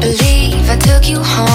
believe I took you home.